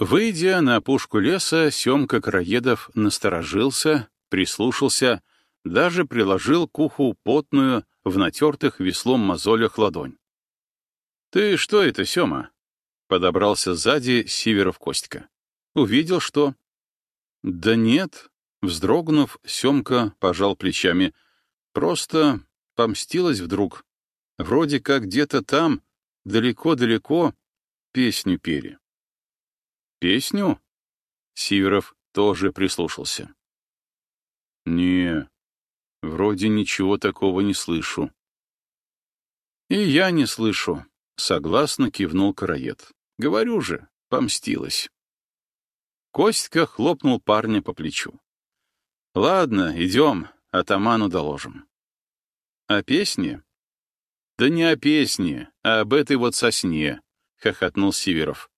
Выйдя на опушку леса, Семка Караедов насторожился, прислушался, даже приложил к уху потную, в натертых веслом мозолях ладонь. «Ты что это, Сема?» — подобрался сзади Сиверов Костька. «Увидел, что?» «Да нет», — вздрогнув, Семка пожал плечами. «Просто помстилась вдруг. Вроде как где-то там, далеко-далеко, песню пели». «Песню?» Сиверов тоже прислушался. «Не, вроде ничего такого не слышу». «И я не слышу», — согласно кивнул караед. «Говорю же, помстилась». Костька хлопнул парня по плечу. «Ладно, идем, атаману доложим». «О песне?» «Да не о песне, а об этой вот сосне», — хохотнул Сиверов.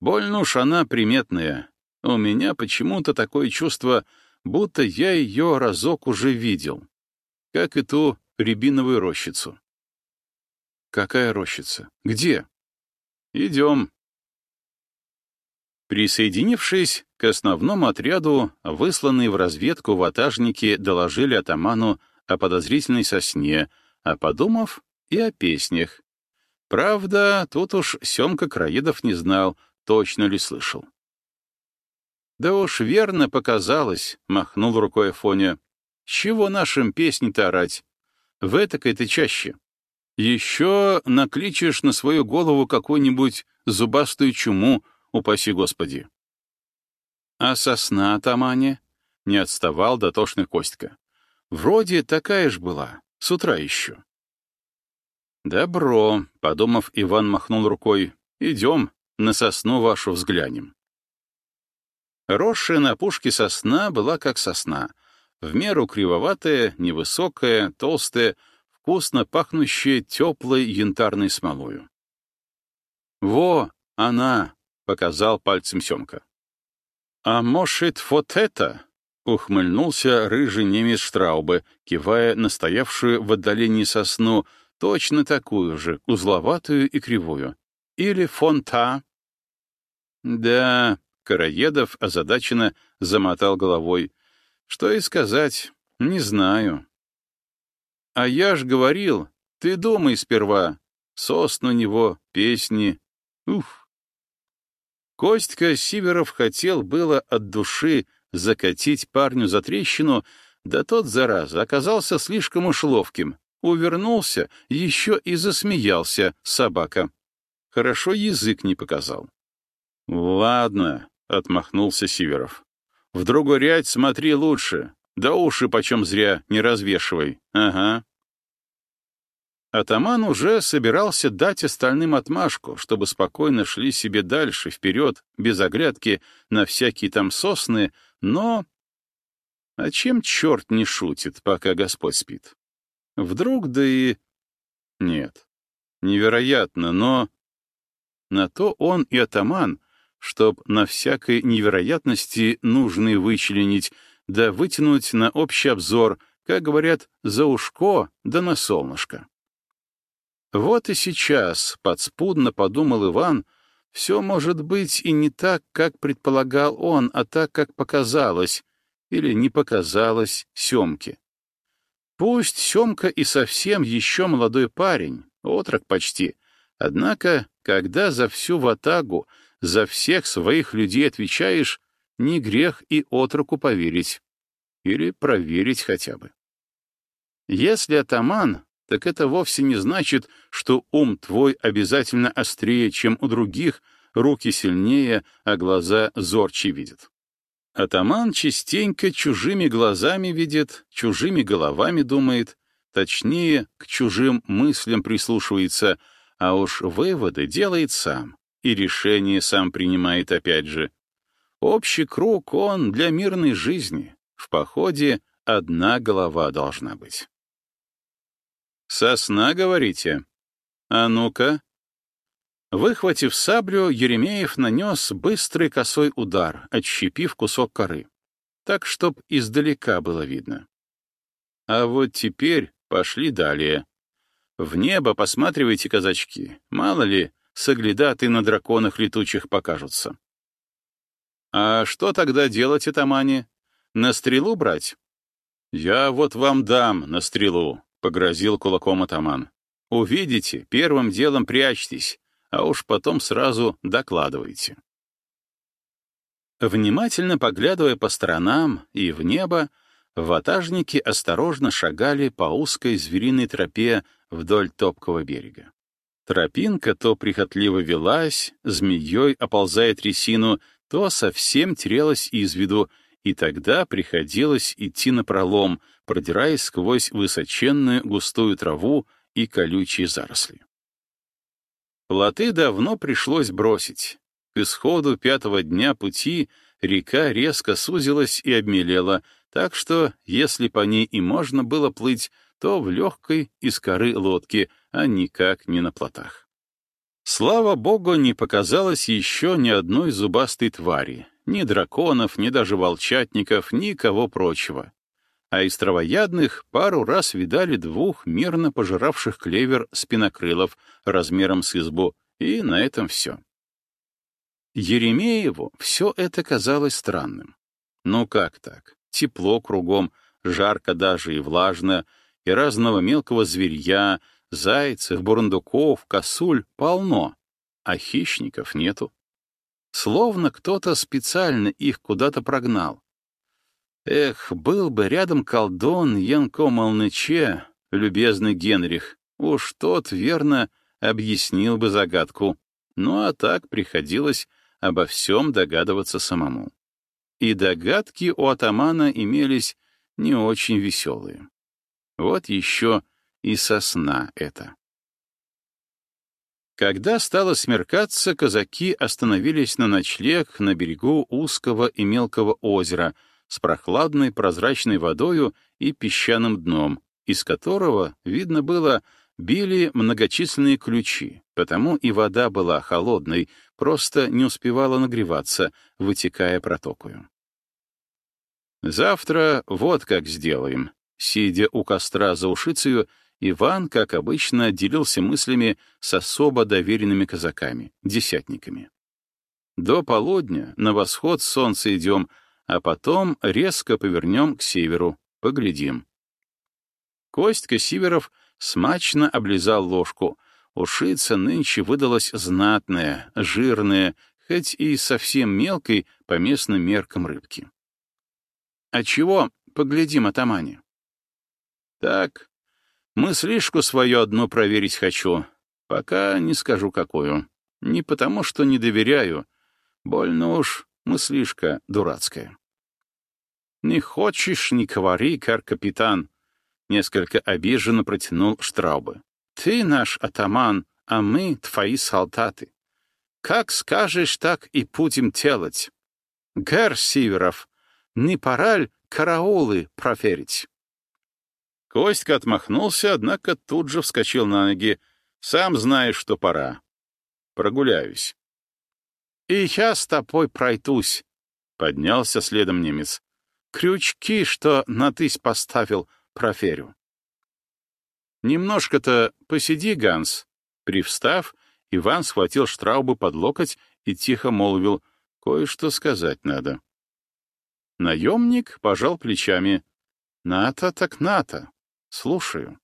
Больно уж она приметная. У меня почему-то такое чувство, будто я ее разок уже видел. Как и ту рябиновую рощицу. Какая рощица? Где? Идем. Присоединившись к основному отряду, высланные в разведку ватажники доложили атаману о подозрительной сосне, а подумав и о песнях. Правда, тут уж Семка Краедов не знал, точно ли слышал. «Да уж верно показалось», — махнул рукой Афоня. «Чего нашим песни-то орать? В этакой-то чаще. Еще накличешь на свою голову какую-нибудь зубастую чуму, упаси Господи». «А сосна, Тамане?» — не отставал дотошный Костька. «Вроде такая ж была, с утра еще». «Добро», — подумав, Иван махнул рукой. «Идем, на сосну вашу взглянем. Росшая на опушке сосна была как сосна, в меру кривоватая, невысокая, толстая, вкусно пахнущая теплой янтарной смолою. «Во, она!» — показал пальцем Семка. «А может, вот это?» — ухмыльнулся рыжий немец Штраубе, кивая на стоявшую в отдалении сосну, точно такую же, узловатую и кривую. «Или фонта?» Да, Караедов озадаченно замотал головой. Что и сказать, не знаю. А я ж говорил, ты думай сперва. Сосн у него, песни. Уф. Костька Сиверов хотел было от души закатить парню за трещину, да тот, зараза, оказался слишком уж ловким. Увернулся, еще и засмеялся, собака. Хорошо язык не показал. «Ладно», — отмахнулся Сиверов. «В другой ряд смотри лучше. Да уши почем зря не развешивай. Ага». Атаман уже собирался дать остальным отмашку, чтобы спокойно шли себе дальше, вперед, без оглядки, на всякие там сосны, но... А чем черт не шутит, пока Господь спит? Вдруг да и... Нет, невероятно, но... На то он и атаман, чтоб на всякой невероятности нужные вычленить, да вытянуть на общий обзор, как говорят, за ушко да на солнышко. Вот и сейчас, подспудно подумал Иван, все может быть и не так, как предполагал он, а так, как показалось, или не показалось Семке. Пусть Семка и совсем еще молодой парень, отрок почти, однако, когда за всю ватагу за всех своих людей отвечаешь, не грех и отроку поверить. Или проверить хотя бы. Если атаман, так это вовсе не значит, что ум твой обязательно острее, чем у других, руки сильнее, а глаза зорче видят. Атаман частенько чужими глазами видит, чужими головами думает, точнее, к чужим мыслям прислушивается, а уж выводы делает сам, и решение сам принимает опять же. Общий круг он для мирной жизни. В походе одна голова должна быть. «Сосна, говорите? А ну-ка!» Выхватив саблю, Еремеев нанес быстрый косой удар, отщепив кусок коры, так, чтоб издалека было видно. А вот теперь пошли далее. В небо посматривайте, казачки, мало ли, соглядаты на драконах летучих покажутся. А что тогда делать, атамане? На стрелу брать? Я вот вам дам на стрелу, — погрозил кулаком атаман. Увидите, первым делом прячьтесь, а уж потом сразу докладывайте. Внимательно поглядывая по сторонам и в небо, ватажники осторожно шагали по узкой звериной тропе вдоль топкого берега. Тропинка то прихотливо велась, змеей оползая трясину, то совсем терялась из виду, и тогда приходилось идти напролом, продираясь сквозь высоченную густую траву и колючие заросли. Плоты давно пришлось бросить. К исходу пятого дня пути река резко сузилась и обмелела, так что, если по ней и можно было плыть, то в легкой из коры лодки, а никак не на плотах. Слава богу, не показалось еще ни одной зубастой твари, ни драконов, ни даже волчатников, никого прочего. А из травоядных пару раз видали двух мирно пожиравших клевер спинокрылов размером с избу, и на этом все. Еремееву все это казалось странным. Ну как так? Тепло кругом, жарко даже и влажно, и разного мелкого зверья, зайцев, бурундуков, косуль полно, а хищников нету. Словно кто-то специально их куда-то прогнал. Эх, был бы рядом колдун Янко Молныче, любезный Генрих, уж тот, верно, объяснил бы загадку. Ну а так приходилось обо всем догадываться самому. И догадки у атамана имелись не очень веселые. Вот еще и сосна это. Когда стало смеркаться, казаки остановились на ночлег на берегу узкого и мелкого озера с прохладной прозрачной водою и песчаным дном, из которого, видно было, били многочисленные ключи, потому и вода была холодной, просто не успевала нагреваться, вытекая протокою. «Завтра вот как сделаем», Сидя у костра за ушицею, Иван, как обычно, делился мыслями с особо доверенными казаками, десятниками. До полудня на восход солнца идем, а потом резко повернем к северу, поглядим. Костька Сиверов смачно облизал ложку. Ушица нынче выдалась знатная, жирная, хоть и совсем мелкой по местным меркам рыбки. — А чего поглядим, атамане? Так, мыслишку свою одну проверить хочу. Пока не скажу, какую. Не потому, что не доверяю. Больно уж мыслишка дурацкая. «Не хочешь, не говори, кар капитан», — несколько обиженно протянул Штраубы. «Ты наш атаман, а мы твои солдаты. Как скажешь, так и будем делать. Гэр Сиверов, не пора ли караулы проверить?» Костька отмахнулся, однако тут же вскочил на ноги. «Сам знаешь, что пора. Прогуляюсь». «И я с тобой пройдусь», — поднялся следом немец. «Крючки, что на тысь поставил, проверю». «Немножко-то посиди, Ганс». Привстав, Иван схватил Штраубы под локоть и тихо молвил, «Кое-что сказать надо». Наемник пожал плечами. «Ната так ната. Слушаю.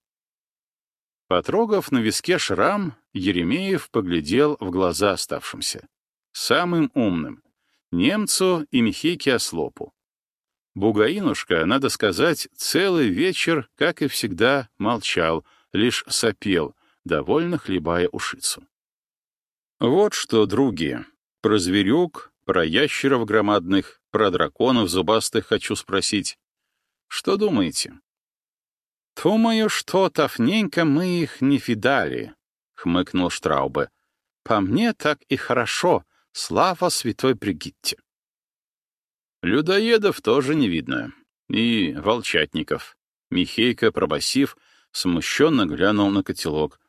Потрогав на виске шрам, Еремеев поглядел в глаза оставшимся. Самым умным. Немцу и Михейке Ослопу. Бугаинушка, надо сказать, целый вечер, как и всегда, молчал, лишь сопел, довольно хлебая ушицу. Вот что, други, про зверюк, про ящеров громадных, про драконов зубастых хочу спросить. Что думаете? «Думаю, что давненько мы их не видали», — хмыкнул Штраубе. «По мне так и хорошо, слава святой Бригитте». Людоедов тоже не видно. И волчатников. Михейка, пробасив, смущенно глянул на котелок.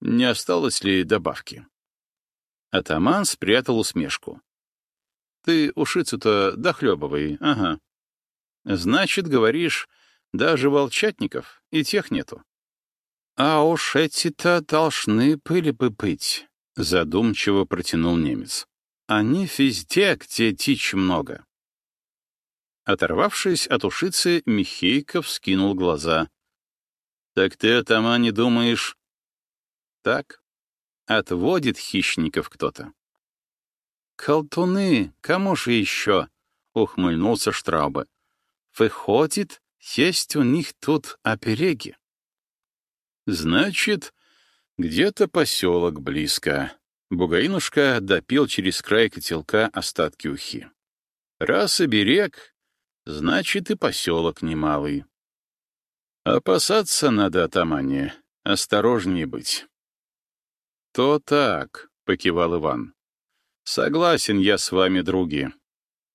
Не осталось ли добавки? Атаман спрятал усмешку. «Ты ушицу-то дохлебывай, ага». «Значит, говоришь, даже волчатников и тех нету. А уж эти-то должны были бы быть, задумчиво протянул немец. они везде, где дичь много. Оторвавшись от ушицы, Михейков скинул глаза. «Так ты, Атама, не думаешь...» «Так, отводит хищников кто-то». «Колтуны, кому же еще?» — ухмыльнулся Штраубе. «Выходит, есть у них тут опереги». «Значит, где-то поселок близко». Бугаинушка допил через край котелка остатки ухи. «Раз и берег, значит, и поселок немалый. Опасаться надо, атамане, осторожнее быть». «То так», — покивал Иван. «Согласен я с вами, други.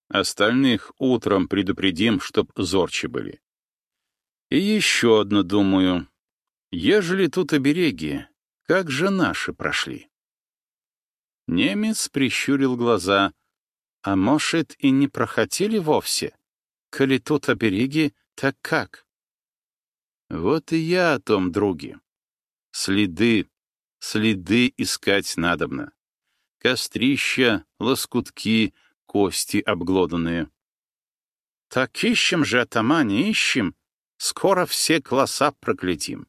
Остальных утром предупредим, чтоб зорче были. И еще одно думаю. Ежели тут обереги, как же наши прошли?» Немец прищурил глаза. «А может, и не проходили вовсе? Коли тут обереги, так как?» «Вот и я о том, други. Следы, следы искать надобно. Кострища, лоскутки, кости обглоданные. Так ищем же, атамане, ищем. Скоро все класса проклятим.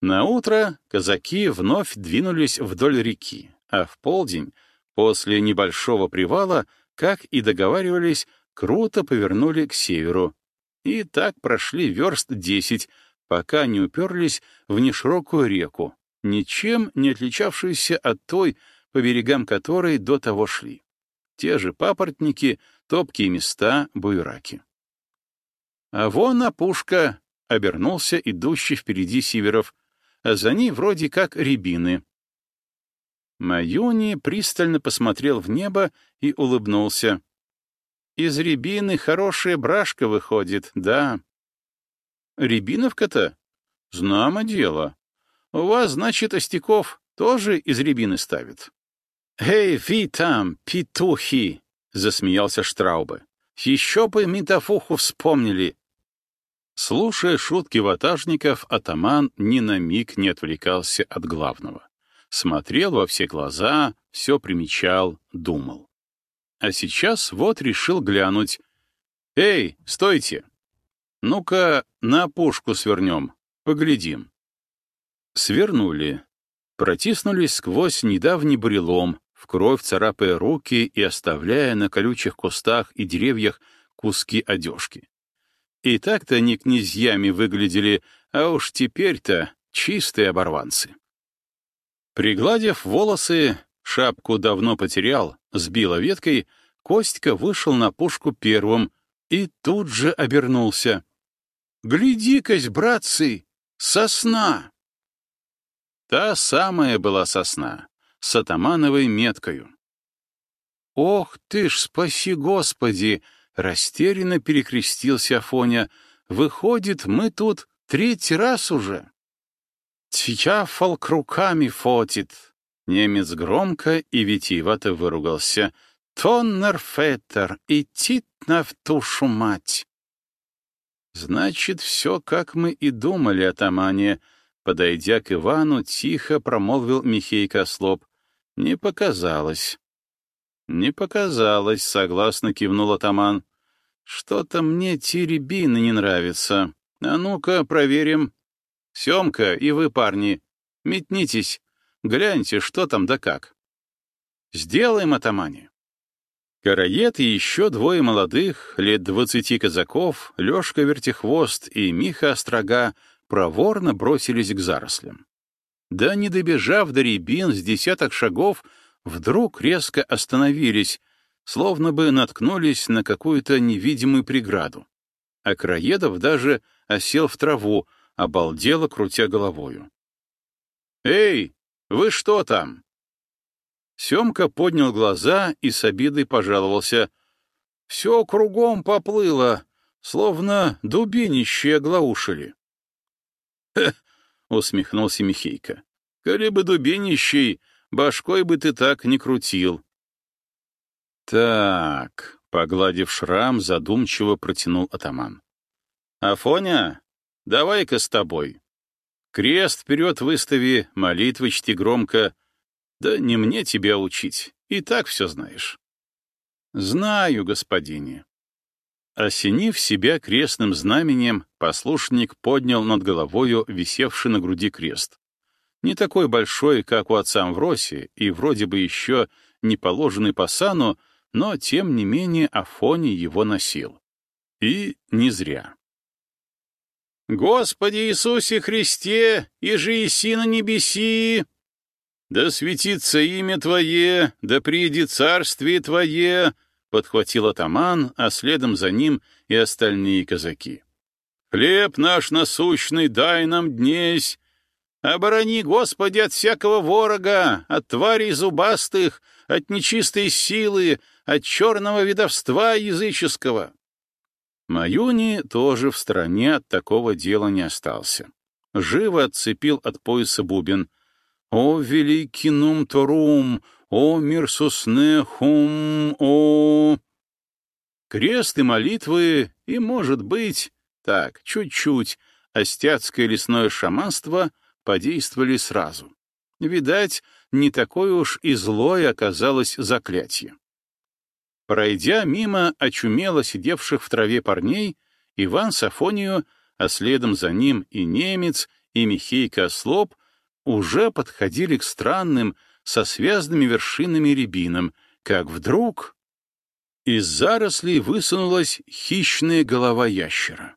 На утро казаки вновь двинулись вдоль реки, а в полдень, после небольшого привала, как и договаривались, круто повернули к северу. И так прошли верст десять, пока не уперлись в неширокую реку, ничем не отличавшуюся от той, по берегам которой до того шли. Те же папоротники, топкие места, буераки. А вон опушка, — обернулся идущий впереди Сиверов, а за ней вроде как рябины. Маюни пристально посмотрел в небо и улыбнулся. «Из рябины хорошая брашка выходит, да». «Рябиновка-то? Знамо дело. У вас, значит, Остяков тоже из рябины ставит». «Эй, вы там, петухи!» — засмеялся Штраубе. «Еще бы Митофуху вспомнили. Слушая шутки ватажников, атаман ни на миг не отвлекался от главного. Смотрел во все глаза, все примечал, думал. А сейчас вот решил глянуть. «Эй, стойте! Ну-ка, на пушку свернем, поглядим». Свернули. Протиснулись сквозь недавний бурелом, в кровь царапая руки и оставляя на колючих кустах и деревьях куски одежки. И так-то они князьями выглядели, а уж теперь-то чистые оборванцы. Пригладив волосы, шапку давно потерял, сбила веткой, Костька вышел на пушку первым и тут же обернулся. «Гляди-кась, братцы, сосна!» Та самая была сосна, с атамановой меткою. «Ох ты ж, спаси Господи!» Растерянно перекрестился Афоня. «Выходит, мы тут третий раз уже». «Тьяфалк руками фотит!» Немец громко и витиевато выругался. «Тоннер и титна в тушу мать!» «Значит, все, как мы и думали, атамане», Подойдя к Ивану, тихо промолвил Михей Кослоп. «Не показалось». «Не показалось», — согласно кивнул атаман. «Что-то мне теребины не нравится. А ну-ка, проверим. Семка и вы, парни, метнитесь, гляньте, что там да как». «Сделаем, атамане». Караед и еще двое молодых, лет двадцати казаков, Лешка Вертихвост и Миха Острога, проворно бросились к зарослям. Да не добежав до рябин с десяток шагов, вдруг резко остановились, словно бы наткнулись на какую-то невидимую преграду. А Краедов даже осел в траву, обалдело, крутя головою. «Эй, вы что там?» Семка поднял глаза и с обидой пожаловался. «Все кругом поплыло, словно дубинище оглаушили». «Хе!» — усмехнулся Михейка. «Коли бы дубинищей, башкой бы ты так не крутил. Так, погладив шрам, задумчиво протянул атаман. Афоня, давай-ка с тобой. Крест вперед выстави, молитвы чти громко. Да не мне тебя учить, и так все знаешь. Знаю, господине. Осенив себя крестным знаменем, послушник поднял над головою висевший на груди крест. Не такой большой, как у отца Амвросия, и вроде бы еще не положенный по сану, но, тем не менее, Афоний его носил. И не зря. «Господи Иисусе Христе, и же еси на небеси!» «Да светится имя Твое, да приди царствие Твое!» — подхватил атаман, а следом за ним и остальные казаки. «Хлеб наш насущный дай нам днесь! Оборони, Господи, от всякого ворога, от тварей зубастых, от нечистой силы, от черного видовства языческого!» Маюни тоже в стороне от такого дела не остался. Живо отцепил от пояса бубен. «О, великий нум торум! О, мирсуснехум! О...» Крест и молитвы, и, может быть, так, чуть-чуть, остяцкое лесное шаманство подействовали сразу. Видать, не такое уж и злое оказалось заклятие. Пройдя мимо очумело сидевших в траве парней, Иван Сафонию, а следом за ним и немец, и Михейка Ослоп уже подходили к странным, со связанными вершинами рябинам, как вдруг из зарослей высунулась хищная голова ящера.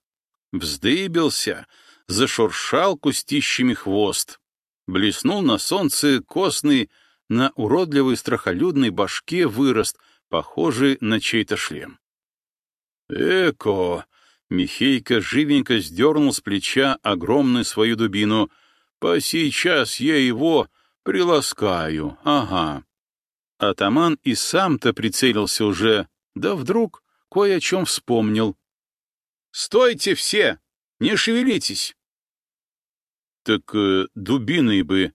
Вздыбился, зашуршал кустищами хвост, блеснул на солнце костный, на уродливой страхолюдной башке вырост — похожий на чей-то шлем. «Эко!» — Михейка живенько сдернул с плеча огромную свою дубину. «По сейчас я его приласкаю, ага». Атаман и сам-то прицелился уже, да вдруг кое о чем вспомнил. «Стойте все! Не шевелитесь!» «Так э, дубиной бы!»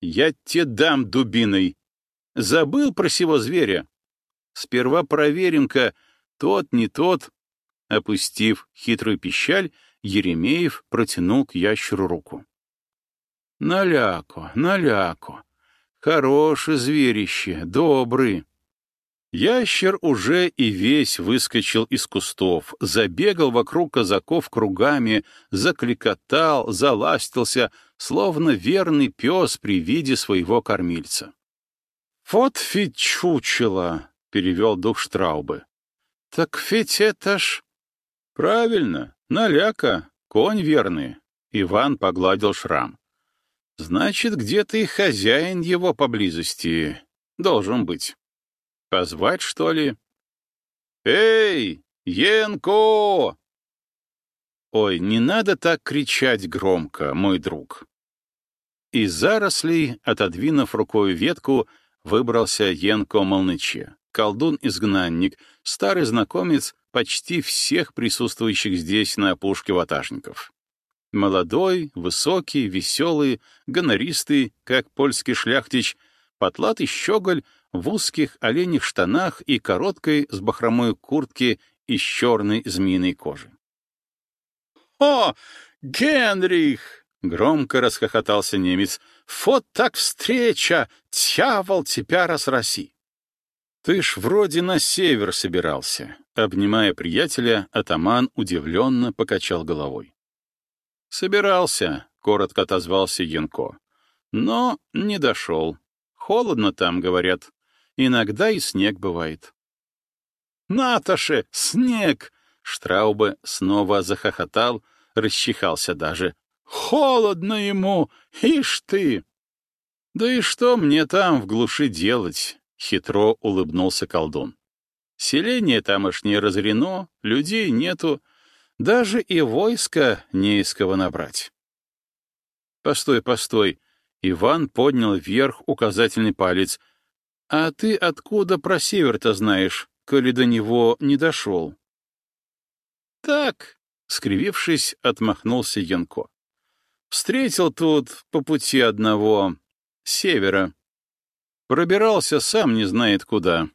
«Я тебе дам дубиной!» «Забыл про сего зверя?» Сперва проверим-ка, тот, не тот. Опустив хитрую пищаль, Еремеев протянул к ящеру руку. Наляко, наляко. Хороший зверище, добрый. Ящер уже и весь выскочил из кустов, забегал вокруг казаков кругами, закликотал, заластился, словно верный пес при виде своего кормильца. «Вот ведь чучело!» перевел дух Штраубы. «Так ведь это ж...» «Правильно, наляка, конь верный», — Иван погладил шрам. «Значит, где-то и хозяин его поблизости должен быть. Позвать, что ли?» «Эй, Енко!» «Ой, не надо так кричать громко, мой друг». Из зарослей, отодвинув рукой ветку, выбрался Енко Молныче колдун-изгнанник, старый знакомец почти всех присутствующих здесь на опушке ватажников. Молодой, высокий, веселый, гонористый, как польский шляхтич, потлатый щеголь в узких оленьих штанах и короткой с бахромой куртке из черной змеиной кожи. «О, Генрих!» — громко расхохотался немец. «Вот так встреча! Дьявол тебя разраси!» «Ты ж вроде на север собирался», — обнимая приятеля, атаман удивленно покачал головой. «Собирался», — коротко отозвался Янко. «Но не дошел. Холодно там, говорят. Иногда и снег бывает». «Наташе, снег!» — Штраубе снова захохотал, расчихался даже. «Холодно ему! Ишь ты!» «Да и что мне там в глуши делать? Хитро улыбнулся колдун. Селение тамошнее разорено, людей нету, даже и войска не из кого набрать. Постой, постой. Иван поднял вверх указательный палец. А ты откуда про север-то знаешь, коли до него не дошел? Так, скривившись, отмахнулся Янко. Встретил тут по пути одного севера. Пробирался сам не знает куда.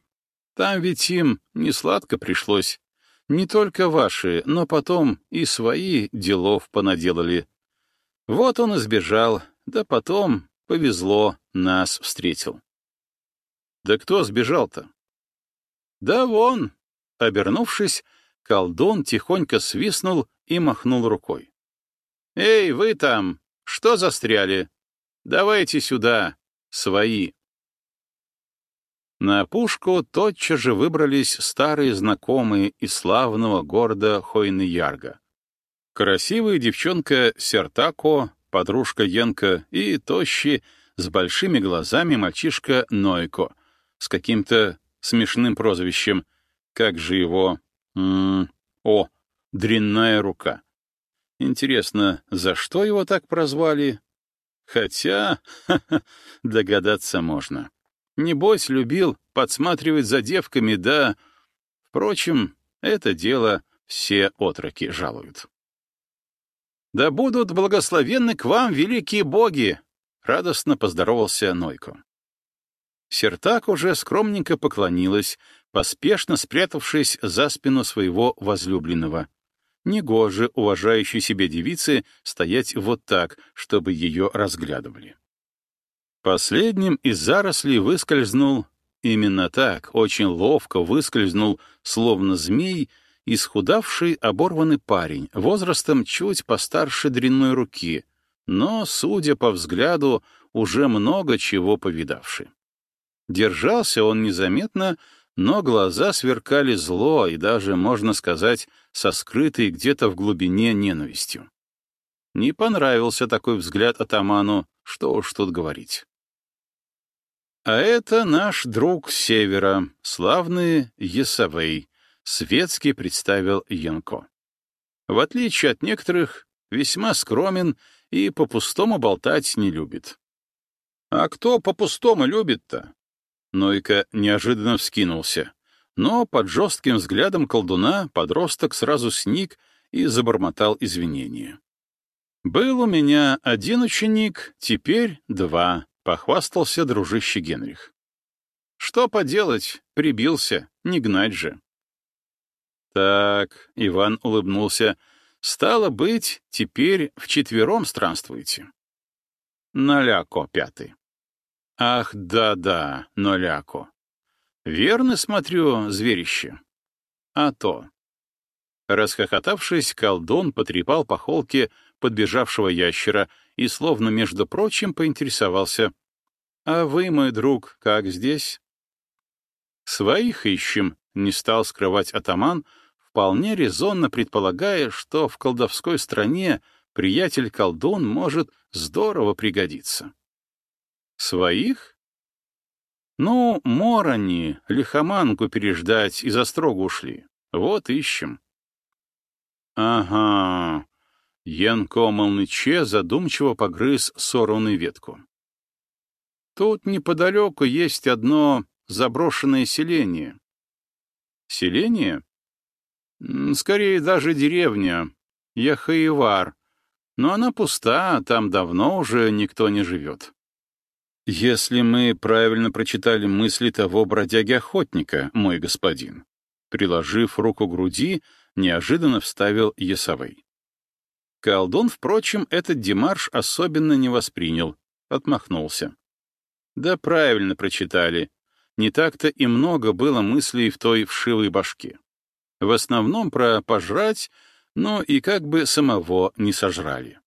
Там ведь им не сладко пришлось. Не только ваши, но потом и свои делов понаделали. Вот он и сбежал, да потом Повезло, нас встретил. Да кто сбежал-то? Да вон, обернувшись, колдун тихонько свистнул и махнул рукой. «Эй, вы там, что застряли? Давайте сюда, свои!» На опушку тотчас же выбрались старые знакомые из славного города Хойны-Ярга. Красивая девчонка Сертако, подружка Янка и тощий, с большими глазами мальчишка Нойко, с каким-то смешным прозвищем. Как же его... М -м о, дрянная рука. Интересно, за что его так прозвали? Хотя, догадаться можно. Небось, любил подсматривать за девками, да... Впрочем, это дело все отроки жалуют. «Да будут благословенны к вам великие боги!» — радостно поздоровался Нойко. Сертак уже скромненько поклонилась, поспешно спрятавшись за спину своего возлюбленного. Негоже уважающей себе девице стоять вот так, чтобы ее разглядывали. Последним из зарослей выскользнул, именно так, очень ловко выскользнул, словно змей, исхудавший оборванный парень, возрастом чуть постарше дрянной руки, но, судя по взгляду, уже много чего повидавший. Держался он незаметно, но глаза сверкали зло и даже, можно сказать, со скрытой где-то в глубине ненавистью. Не понравился такой взгляд атаману, что уж тут говорить. А это наш друг севера, славный Есавей, светски представил Янко. В отличие от некоторых, весьма скромен и по-пустому болтать не любит. А кто по-пустому любит-то? Нойка неожиданно вскинулся, но под жестким взглядом колдуна подросток сразу сник и забормотал извинения. «Был у меня один ученик, теперь два», — похвастался дружище Генрих. «Что поделать, прибился, не гнать же». «Так», — Иван улыбнулся, — «стало быть, теперь вчетвером странствуете». «Наляко пятый». «Ах, да-да, Ноляко. Верно смотрю, зверище. А то». Расхохотавшись, колдун потрепал по холке подбежавшего ящера и, словно между прочим, поинтересовался. «А вы, мой друг, как здесь?» «Своих ищем», — не стал скрывать атаман, вполне резонно предполагая, что в колдовской стране приятель-колдун может здорово пригодиться. «Своих?» «Ну, морони, лихоманку переждать и за строго ушли. Вот ищем». «Ага», Янко Молныче задумчиво погрыз сорванную ветку. Тут неподалеку есть одно заброшенное селение. Селение? Скорее, даже деревня. Яхаевар. Но она пуста, там давно уже никто не живет. Если мы правильно прочитали мысли того бродяги-охотника, мой господин, приложив руку к груди, неожиданно вставил Ясовой. Колдун, впрочем, этот демарш особенно не воспринял, отмахнулся. Да правильно прочитали. Не так-то и много было мыслей в той вшивой башке. В основном про пожрать, но и как бы самого не сожрали.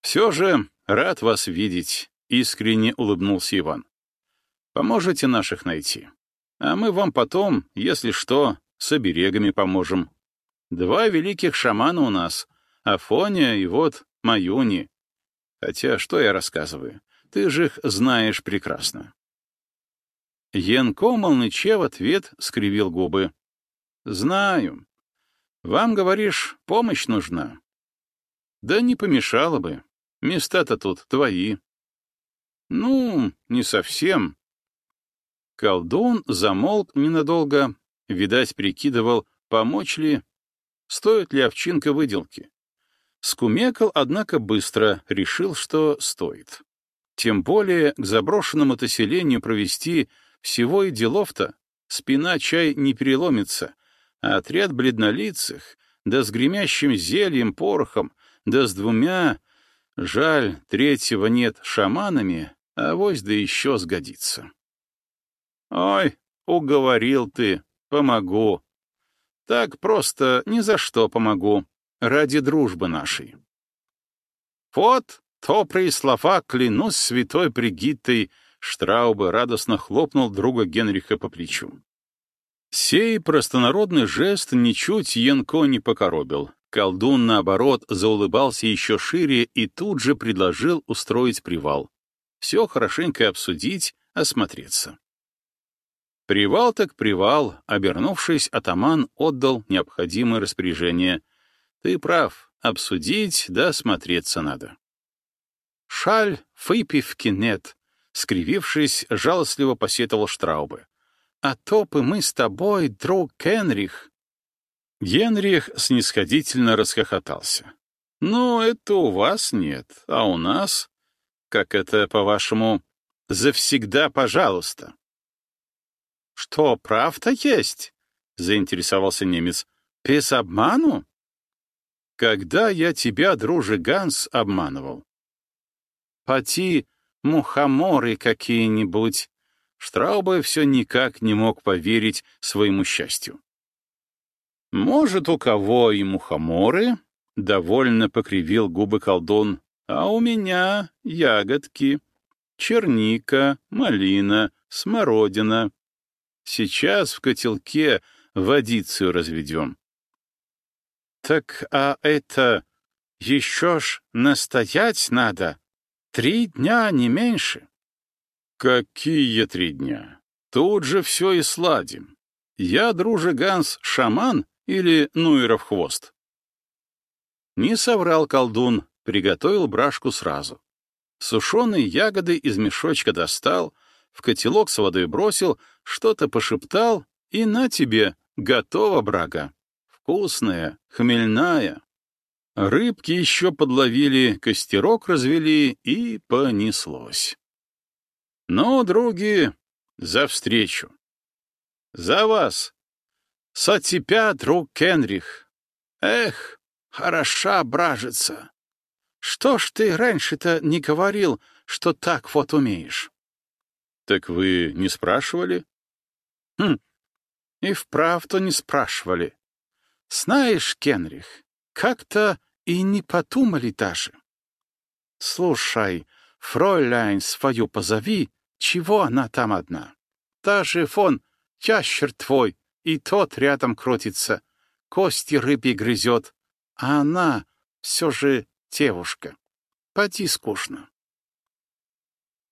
«Все же рад вас видеть», — искренне улыбнулся Иван. «Поможете наших найти. А мы вам потом, если что, с оберегами поможем. Два великих шамана у нас, Афоня и вот Маюни. Хотя что я рассказываю? Ты же их знаешь прекрасно. Янко Молныче в ответ скривил губы. «Знаю. Вам, говоришь, помощь нужна?» «Да не помешало бы. Места-то тут твои». «Ну, не совсем». Колдун замолк ненадолго, видать, прикидывал, помочь ли Стоит ли овчинка выделки? Скумекал, однако, быстро, решил, что стоит. Тем более к заброшенному-то селению провести всего и делов-то. Спина чай не переломится, а отряд бледнолицых, да с гремящим зельем, порохом, да с двумя, Жаль, третьего нет шаманами, а вось да еще сгодится. Ой, уговорил ты, помогу. Так просто ни за что помогу, ради дружбы нашей. Вот топрые слова, клянусь святой Бригиттой, Штраубе радостно хлопнул друга Генриха по плечу. Сей простонародный жест ничуть Янко не покоробил. Колдун, наоборот, заулыбался еще шире и тут же предложил устроить привал. Все хорошенько обсудить, осмотреться. Привал так привал, обернувшись, атаман отдал необходимое распоряжение. Ты прав, обсудить да смотреться надо. Шаль, выпивки нет, скривившись, жалостливо посетовал Штраубе. А то бы мы с тобой, друг Генрих. Генрих снисходительно расхохотался. «Ну, это у вас нет, а у нас, как это, по-вашему, завсегда пожалуйста». «Что, правда есть?» — заинтересовался немец. «Без обману?» «Когда я тебя, друже Ганс, обманывал?» «Поти мухоморы какие-нибудь». Штраубе все никак не мог поверить своему счастью. «Может, у кого и мухоморы?» — довольно покривил губы колдун. «А у меня ягодки, черника, малина, смородина. Сейчас в котелке водицу разведем». «Так а это еще ж настоять надо?» Три дня, не меньше. Какие три дня? Тут же все и сладим. Я, друже Ганс, шаман или Нуеров хвост? Не соврал колдун, приготовил брашку сразу. Сушеные ягоды из мешочка достал, в котелок с водой бросил, что-то пошептал, и на тебе, готова брага. Вкусная, хмельная, Рыбки еще подловили, костерок развели, и понеслось. Ну, други, за встречу. За вас. Со тебя, друг Кенрих. Эх, хороша бражица. Что ж ты раньше-то не говорил, что так вот умеешь? Так вы не спрашивали? Хм, и вправду не спрашивали. Знаешь, Кенрих, как-то и не подумали даже. Слушай, фройляйн свою позови, чего она там одна? Даже фон, ящер твой, и тот рядом крутится, кости рыбьи грызет, а она все же девушка. Поди скучно.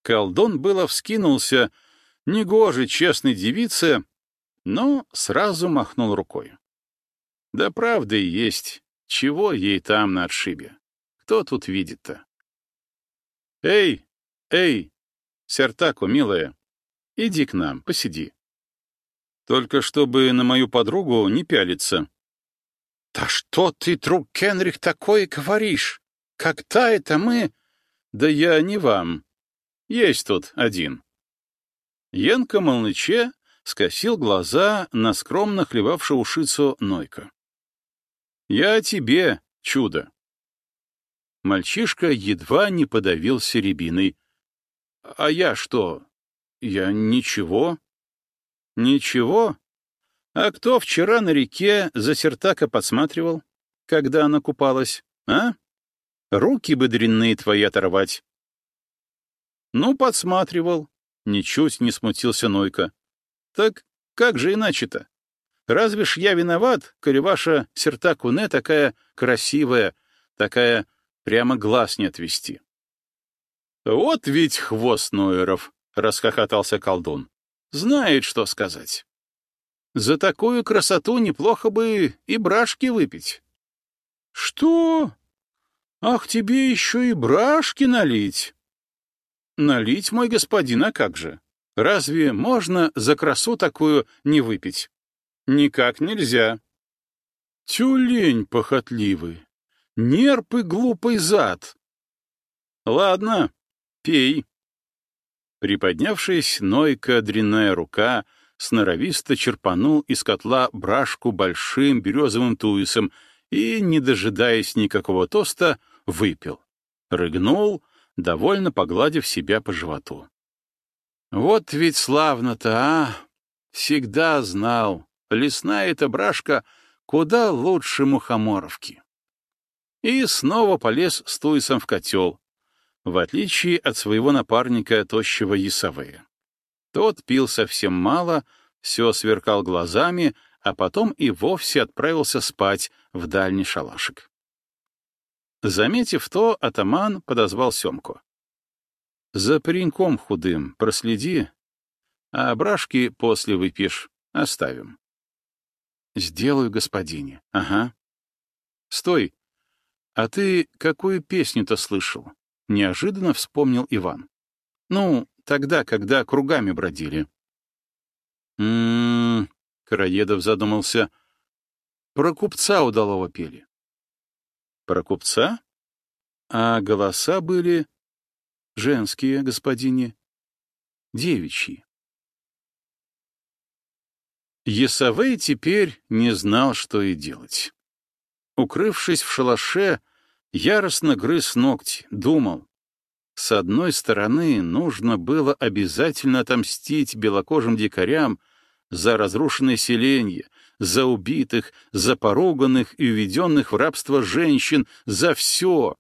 Колдун было вскинулся, негоже честной девице, но сразу махнул рукой. Да правда и есть. Чего ей там на отшибе? Кто тут видит-то? Эй, эй, Сертаку, милая, иди к нам, посиди. Только чтобы на мою подругу не пялиться. Да что ты, друг Кенрих, такое говоришь? Когда это мы... Да я не вам. Есть тут один. Янка Молныче скосил глаза на скромно хлебавшую ушицу Нойка. «Я тебе, чудо!» Мальчишка едва не подавился рябиной. «А я что? Я ничего?» «Ничего? А кто вчера на реке за Сертака подсматривал, когда она купалась, а? Руки бы дрянные твои оторвать!» «Ну, подсматривал», — ничуть не смутился Нойка. «Так как же иначе-то? Разве ж я виноват, коли ваша Сертакуне такая красивая, такая прямо глаз не отвести? Вот ведь хвост Нойеров, — расхохотался колдун. Знает, что сказать. За такую красоту неплохо бы и брашки выпить. Что? Ах, тебе еще и брашки налить? Налить, мой господин, а как же? Разве можно за красу такую не выпить? Никак нельзя. Тюлень похотливый, нерп и глупый зад. Ладно, пей. Приподнявшись, Нойка, дрянная рука, сноровисто черпанул из котла брашку большим березовым туисом и, не дожидаясь никакого тоста, выпил. Рыгнул, довольно погладив себя по животу. Вот ведь славно-то, а! Всегда знал, лесная эта брашка куда лучше мухоморовки. И снова полез с Туисом в котел, в отличие от своего напарника, тощего Ясавея. Тот пил совсем мало, все сверкал глазами, а потом и вовсе отправился спать в дальний шалашик. Заметив то, атаман подозвал Семку. «За пареньком худым проследи, а брашки после выпьешь, оставим». «Сделаю, господине. Ага». «Стой! А ты какую песню-то слышал?» — неожиданно вспомнил Иван. «Ну, тогда, когда кругами бродили». «М-м-м», Караедов задумался. «Про купца удалого пели». «Про купца?» А голоса были женские, господине, девичьи. Есавей теперь не знал, что и делать. Укрывшись в шалаше, яростно грыз ногти, думал. С одной стороны, нужно было обязательно отомстить белокожим дикарям за разрушенное селение, за убитых, за поруганных и уведенных в рабство женщин, за все.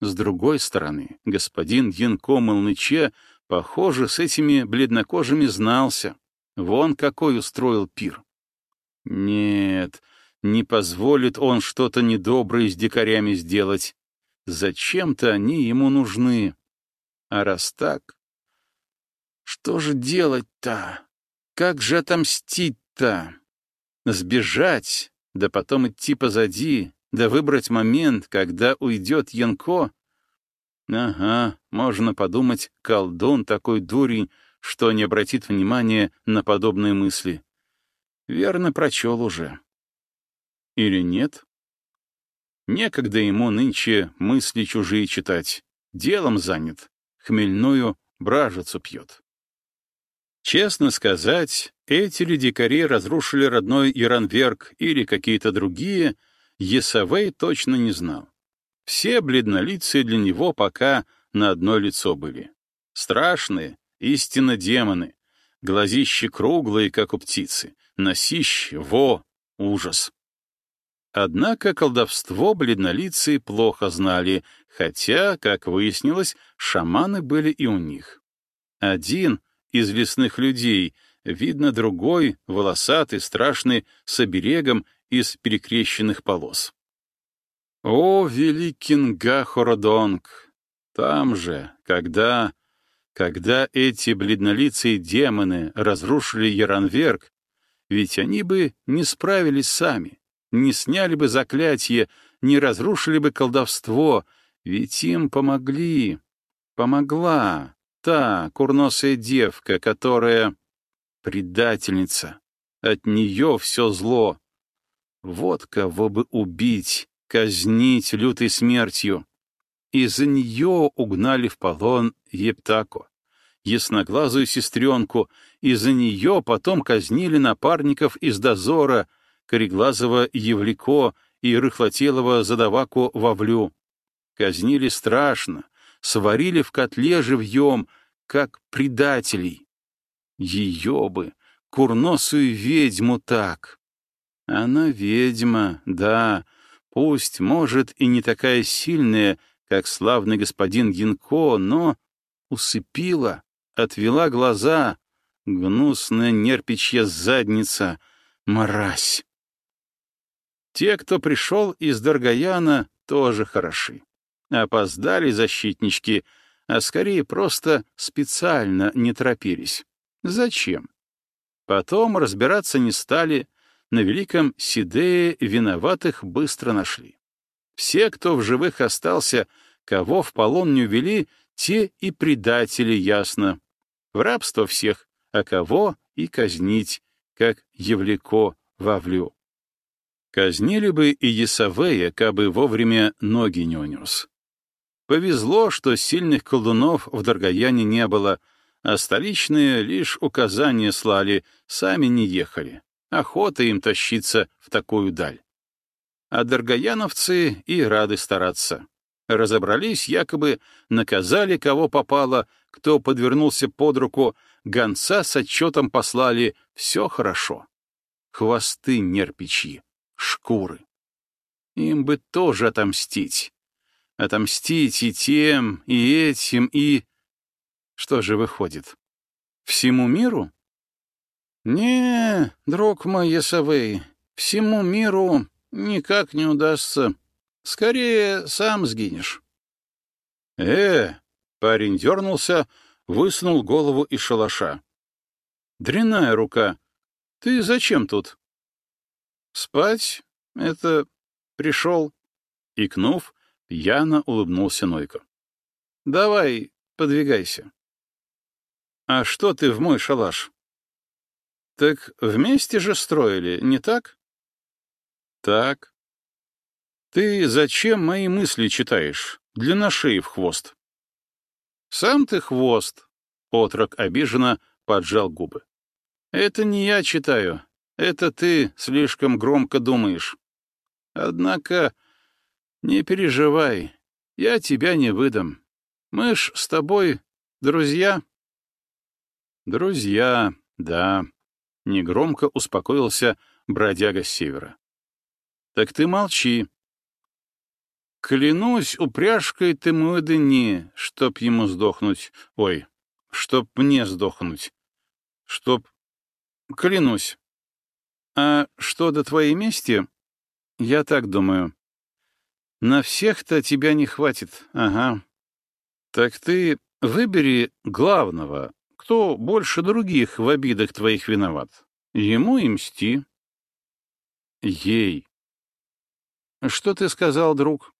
С другой стороны, господин Янко Молныче, похоже, с этими бледнокожими знался. Вон какой устроил пир. Нет, не позволит он что-то недоброе с дикарями сделать. Зачем-то они ему нужны. А раз так, что же делать-то? Как же отомстить-то? Сбежать, да потом идти позади, да выбрать момент, когда уйдет Янко? Ага, можно подумать, колдун такой дурень, что не обратит внимания на подобные мысли. Верно прочел уже. Или нет? Некогда ему нынче мысли чужие читать. Делом занят. Хмельную бражицу пьет. Честно сказать, эти ли дикари разрушили родной Иранверк или какие-то другие, Есавей точно не знал. Все бледнолицые для него пока на одно лицо были. Страшные, Истинно демоны. Глазищи круглые, как у птицы. Носищи, во, ужас. Однако колдовство бледнолицые плохо знали, хотя, как выяснилось, шаманы были и у них. Один из лесных людей, видно другой, волосатый, страшный, с оберегом из перекрещенных полос. О, великий Нгахородонг! Там же, когда когда эти бледнолицые демоны разрушили Яранверк, ведь они бы не справились сами, не сняли бы заклятие, не разрушили бы колдовство, ведь им помогли, помогла та курносая девка, которая предательница. От нее все зло. Вот кого бы убить, казнить лютой смертью. Из-за нее угнали в полон Ептако, ясноглазую сестренку, из-за нее потом казнили напарников из дозора, кореглазого Евлико и рыхлотелого задаваку Вавлю. Казнили страшно, сварили в котле живьем, как предателей. Ее бы, курносую ведьму так. Она ведьма, да, пусть, может, и не такая сильная, как славный господин Янко, но усыпила, отвела глаза. Гнусная нерпичья задница, мразь. Те, кто пришел из Даргаяна, тоже хороши. Опоздали защитнички, а скорее просто специально не торопились. Зачем? Потом разбираться не стали, на великом Сидее виноватых быстро нашли. Все, кто в живых остался, кого в полон не увели, те и предатели, ясно. В рабство всех, а кого и казнить, как Евлеко Вавлю. Казнили бы и Есавея, кабы вовремя ноги не унес. Повезло, что сильных колдунов в Даргаяне не было, а столичные лишь указания слали, сами не ехали. Охота им тащиться в такую даль а даргаяновцы и рады стараться. Разобрались, якобы наказали, кого попало, кто подвернулся под руку, гонца с отчетом послали, все хорошо. Хвосты нерпичьи, шкуры. Им бы тоже отомстить. Отомстить и тем, и этим, и... Что же выходит? Всему миру? Не, друг мой Ясовей, всему миру никак не удастся. Скорее, сам сгинешь. Э, парень дернулся, высунул голову из шалаша. Дряная рука. Ты зачем тут? Спать? Это пришел. Икнув, Яна улыбнулся Нойко. Давай, подвигайся. А что ты в мой шалаш? Так вместе же строили, не так? Так. Ты зачем мои мысли читаешь? Для нашей в хвост. Сам ты хвост. Отрок обиженно поджал губы. Это не я читаю. Это ты слишком громко думаешь. Однако не переживай, я тебя не выдам. Мы ж с тобой друзья. Друзья, да. Негромко успокоился бродяга с севера. Так ты молчи. Клянусь упряжкой ты Тымуэдыни, чтоб ему сдохнуть. Ой, чтоб мне сдохнуть. Чтоб... Клянусь. А что до твоей мести? Я так думаю. На всех-то тебя не хватит, ага. Так ты выбери главного, кто больше других в обидах твоих виноват. Ему и мсти. Ей. Что ты сказал, друг?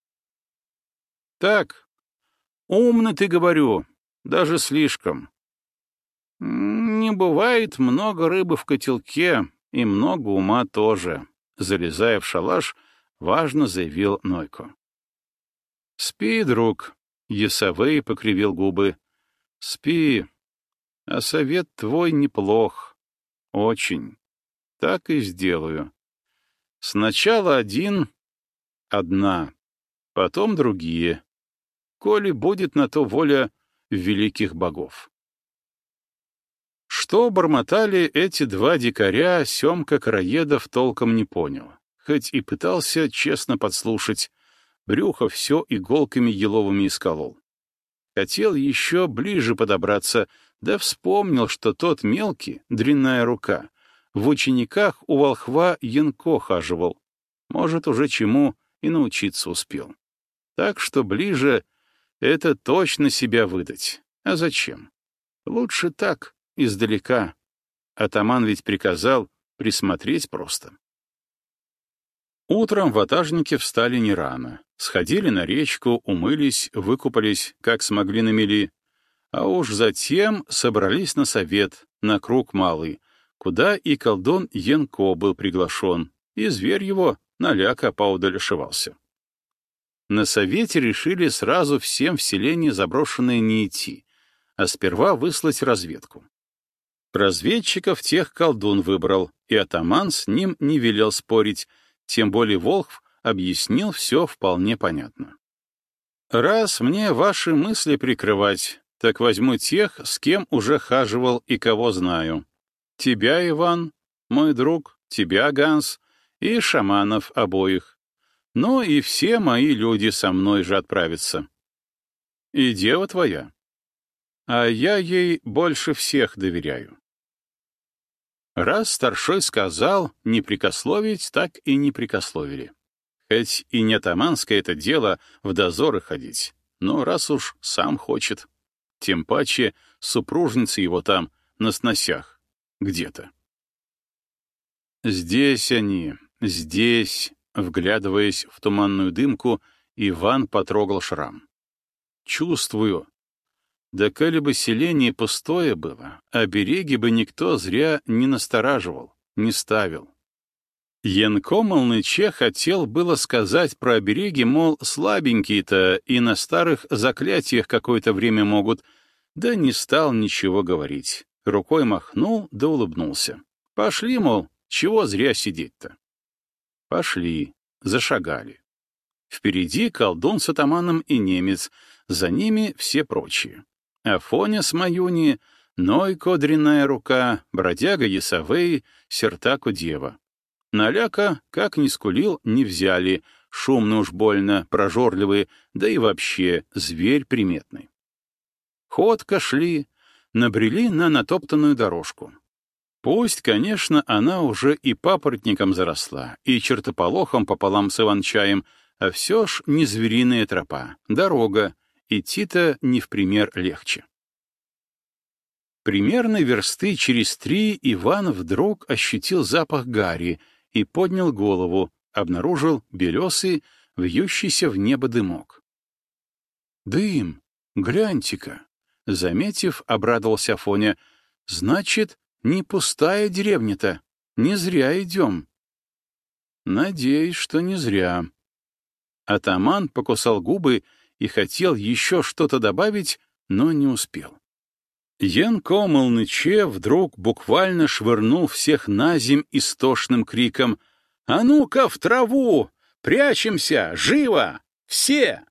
Так, умный ты, говорю, даже слишком. Не бывает много рыбы в котелке, и много ума тоже, залезая в шалаш, важно заявил Нойко. Спи, друг, Есавей покривил губы. Спи, а совет твой неплох. Очень. Так и сделаю. Сначала один, одна, потом другие коли будет на то воля великих богов. Что бормотали эти два дикаря, Семка Караедов толком не понял, хоть и пытался честно подслушать, брюхо все иголками еловыми исколол. Хотел еще ближе подобраться, да вспомнил, что тот мелкий, дрянная рука, в учениках у волхва Янко хаживал. Может, уже чему и научиться успел. Так что ближе это точно себя выдать. А зачем? Лучше так, издалека. Атаман ведь приказал присмотреть просто. Утром ватажники встали не рано. Сходили на речку, умылись, выкупались, как смогли на мели. А уж затем собрались на совет, на круг малый, куда и колдун Янко был приглашен, и зверь его наляка поудаль ошивался. На совете решили сразу всем в селение заброшенное не идти, а сперва выслать разведку. Разведчиков тех колдун выбрал, и атаман с ним не велел спорить, тем более Волхв объяснил все вполне понятно. «Раз мне ваши мысли прикрывать, так возьму тех, с кем уже хаживал и кого знаю. Тебя, Иван, мой друг, тебя, Ганс, и шаманов обоих. Но и все мои люди со мной же отправятся. И дева твоя. А я ей больше всех доверяю. Раз старшой сказал не прикословить, так и не прикословили. Хоть и не атаманское это дело в дозоры ходить, но раз уж сам хочет. Тем паче супружница его там, на сносях, где-то. Здесь они, здесь, Вглядываясь в туманную дымку, Иван потрогал шрам. «Чувствую. Да коли бы селение пустое было, а береги бы никто зря не настораживал, не ставил. Янко Молныче хотел было сказать про береги, мол, слабенькие-то и на старых заклятиях какое-то время могут, да не стал ничего говорить. Рукой махнул да улыбнулся. Пошли, мол, чего зря сидеть-то. Пошли, зашагали. Впереди колдун с атаманом и немец, за ними все прочие. Афоня с Маюни, Нойко дрянная рука, бродяга Ясавей, Сертаку дева. Наляка, как ни скулил, не взяли, шумно уж больно, прожорливый, да и вообще зверь приметный. Ходко шли, набрели на натоптанную дорожку. Пусть, конечно, она уже и папоротником заросла, и чертополохом пополам с иван-чаем, а все ж не звериная тропа, дорога, идти-то не в пример легче. Примерно версты через три Иван вдруг ощутил запах гари и поднял голову, обнаружил белесый, вьющийся в небо дымок. «Дым! Гляньте-ка!» Заметив, обрадовался Афоня. «Значит, не пустая деревня-то. Не зря идем». «Надеюсь, что не зря». Атаман покусал губы и хотел еще что-то добавить, но не успел. Янко Молныче вдруг буквально швырнул всех на земь истошным криком «А ну-ка в траву! Прячемся! Живо! Все!»